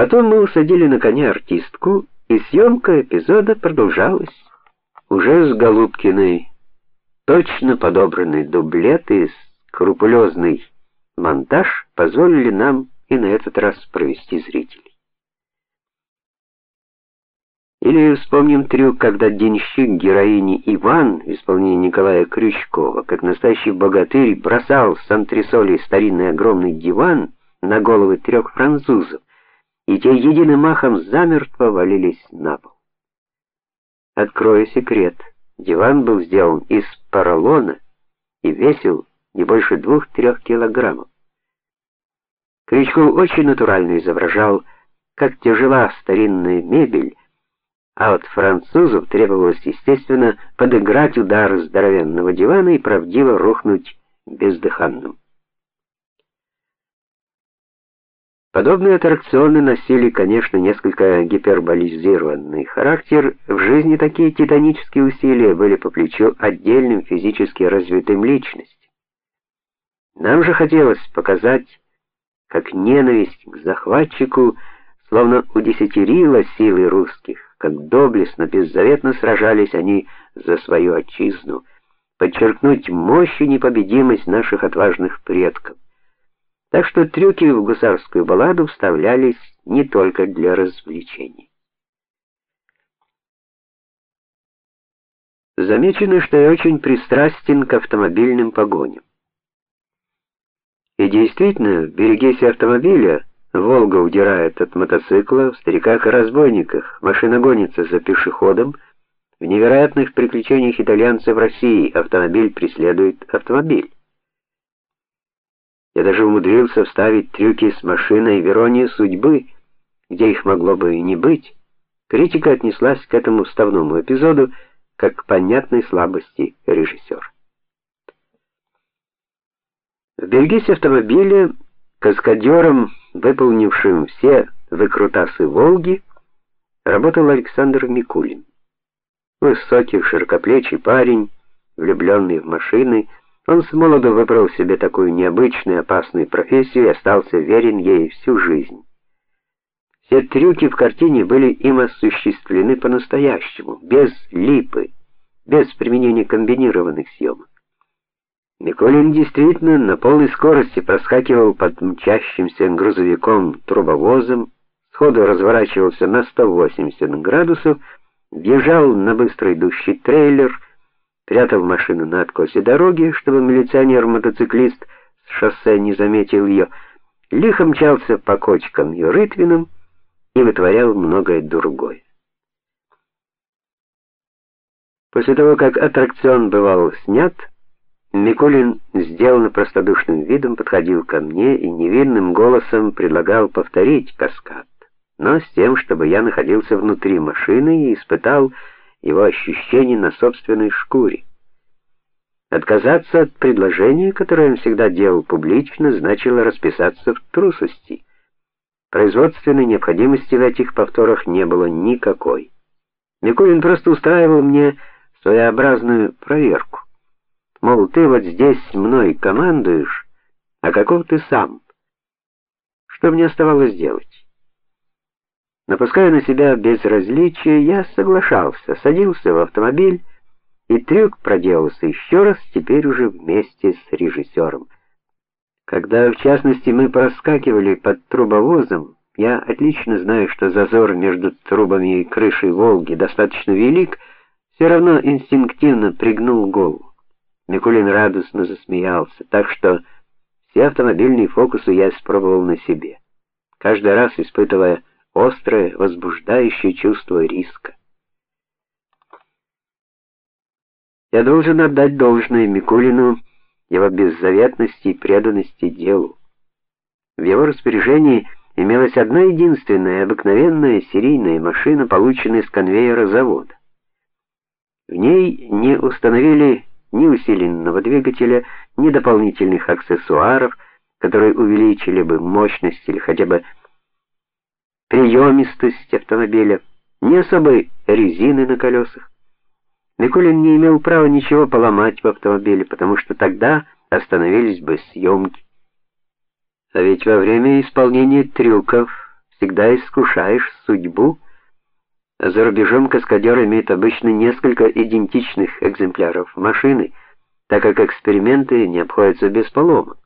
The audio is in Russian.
Потом мы усадили на коня артистку, и съемка эпизода продолжалась уже с Голубкиной. Точно подобранный дублет и скрупулезный монтаж позволили нам и на этот раз провести зрителей. Или вспомним трюк, когда денщик героини Иван в исполнении Николая Крючкова, как настоящий богатырь, бросал с антресолей старинный огромный диван на головы трех французов, и те единым махом замертво валились на пол. Открою секрет. Диван был сделан из поролона и весил не больше двух-трех килограммов. Крючков очень натурально изображал, как тяжела старинная мебель, а от французов требовалось, естественно, подыграть удар здоровенного дивана и правдиво рухнуть бездыханным. Подобные аттракционы носили, конечно, несколько гиперболизированный характер. В жизни такие титанические усилия были по плечу отдельным физически развитым личностям. Нам же хотелось показать, как ненависть к захватчику словно удесятерила силы русских как доблестно, беззаветно сражались они за свою отчизну, подчеркнуть мощь и непобедимость наших отважных предков. Так что трюки в гусарскую балладу вставлялись не только для развлечений. Замечено, что я очень пристрастен к автомобильным погоням. И действительно, берегись автомобиля, Волга удирает от мотоцикла, в стариках и разбойниках, машина гонится за пешеходом, в невероятных приключениях итальянцев в России автомобиль преследует автомобиль. Я даже умудрился вставить трюки с машиной в иронию судьбы, где их могло бы и не быть. Критика отнеслась к этому вставному эпизоду как к понятной слабости режиссера. В Бельгийсе автомобиля каскадером выполнившим все выкрутасы Волги, работал Александр Микулин. Высокий, широкоплечий парень, влюбленный в машины, он с молоду выбрал себе такую необычную, опасную профессию и остался верен ей всю жизнь. Все трюки в картине были им осуществлены по-настоящему, без липы, без применения комбинированных съемок. Николин действительно на полной скорости проскакивал под мчащимся грузовиком-трубовозом, сходу разворачивался на 180 градусов, бежал на быстро идущий трейлер, прятал машину на откосе дороги, чтобы милиционер-мотоциклист с шоссе не заметил ее, лихо мчался по кочкам и рытвинам и вытворял многое другое. После того, как аттракцион бывал снят, Микулин сделанно простодушным видом подходил ко мне и невинным голосом предлагал повторить каскад, но с тем, чтобы я находился внутри машины и испытал его ощущения на собственной шкуре. Отказаться от предложения, которое он всегда делал публично, значило расписаться в трусости. Производственной необходимости в этих повторах не было никакой. Микулин просто устраивал мне своеобразную проверку. Мол, ты вот здесь мной командуешь, а каков ты сам? Что мне оставалось делать? Напуская на себя безразличие, я соглашался, садился в автомобиль, и трюк проделался еще раз, теперь уже вместе с режиссером. Когда, в частности, мы проскакивали под трубовозом, я отлично знаю, что зазор между трубами и крышей Волги достаточно велик, все равно инстинктивно пригнул голову. Микулин радостно засмеялся, так что все автомобильные фокусы я испробовал на себе, каждый раз испытывая острое, возбуждающее чувство риска. Я должен отдать должное Микулину его беззаветности и преданности делу. В его распоряжении имелась одна единственная обыкновенная серийная машина, полученная с конвейера завода. В ней не установили ни усиленного двигателя, ни дополнительных аксессуаров, которые увеличили бы мощность или хотя бы приемистость автомобиля, ни особой резины на колесах. Николин не имел права ничего поломать в автомобиле, потому что тогда остановились бы съемки. А ведь во время исполнения трюков всегда искушаешь судьбу. За рубежом каскадер имеет обычно несколько идентичных экземпляров машины, так как эксперименты не обходятся без поломок.